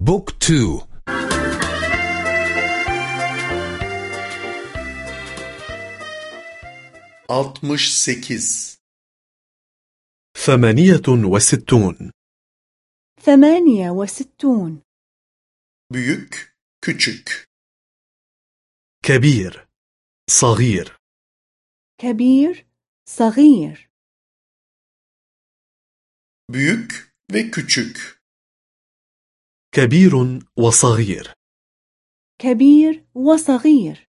بوك تو. altmış sekiz. ثمانية وستون. ثمانية وستون. Büyük küçük. كبير صغير. كبير صغير. Büyük ve küçük. كبير وصغير. كبير وصغير.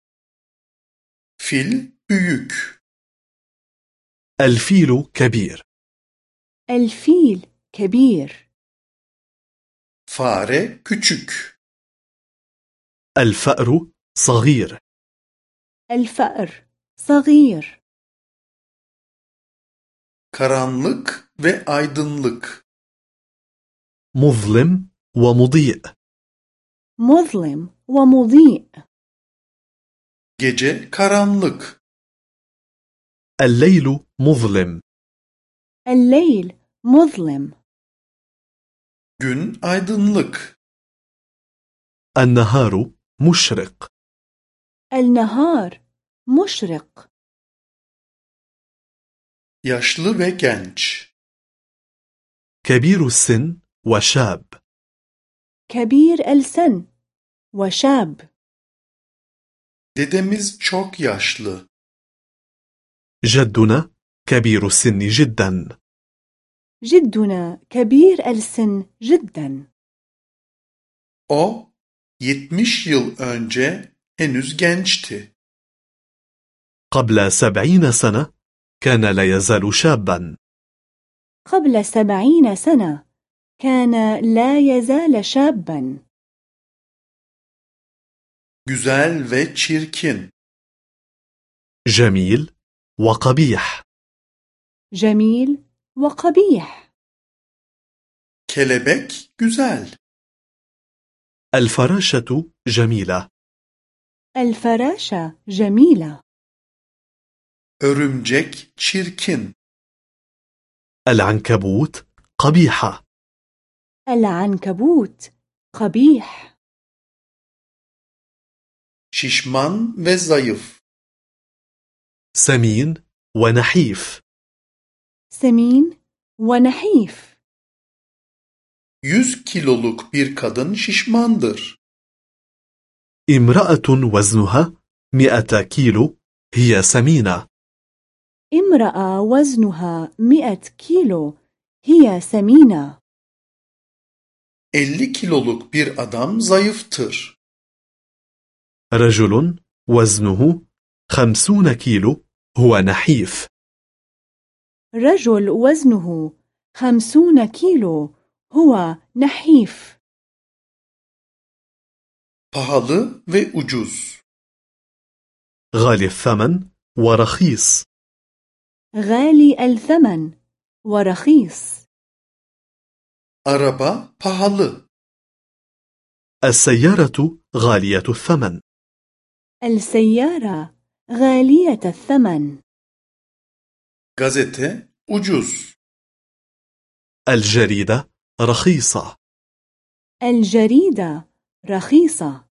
Fil büyük. الفيل كبير. الفيل كبير. Fare küçük. الفأر صغير. الفأر صغير. Karanlık ve aydınlık. مظلم ومضيء. مظلم ومضيء. Gece karanlık. الليل مظلم. الليل مظلم. Gün aydınlık. النهار مشرق. النهار مشرق. Yaşlı ve genç. كبير السن وشاب. كبير السن وشاب. Dedemiz çok yaşlı. جدنا كبير السن جدا. جدنا كبير السن جدا. O 70 yıl önce henüz gençti. قبل سبعين سنة كان لا يزال شابا. قبل سبعين سنة كان لا يزال شابا. Güzel ve çirkin. جميل وقبيح. جميل وقبيح. Kelebek güzel. الفراشة جميلة. الفراشة جميلة. Örümcek çirkin. العنكبوت قبيحة. العنكبوت قبيح. şişman ve zayıf سمين ونحيف سمين ونحيف 100 kiloluk bir kadın şişmandır امرأة وزنها مئة كيلو هي سمينة. امرأة وزنها مئة كيلو هي سمينة. 50 kiloluk bir adam zayıftır. رجل وزنه خمسون كيلو هو نحيف. رجل وزنه خمسون كيلو هو نحيف. Pahalı ve ucuz. غالي الثمن ورخيص. غالي الثمن ورخيص. Araba pahalı. السيارة غالية الثمن. السيارة غالية الثمن. Gazete ucuz. الجريدة رخيصة. الجريدة رخيصة.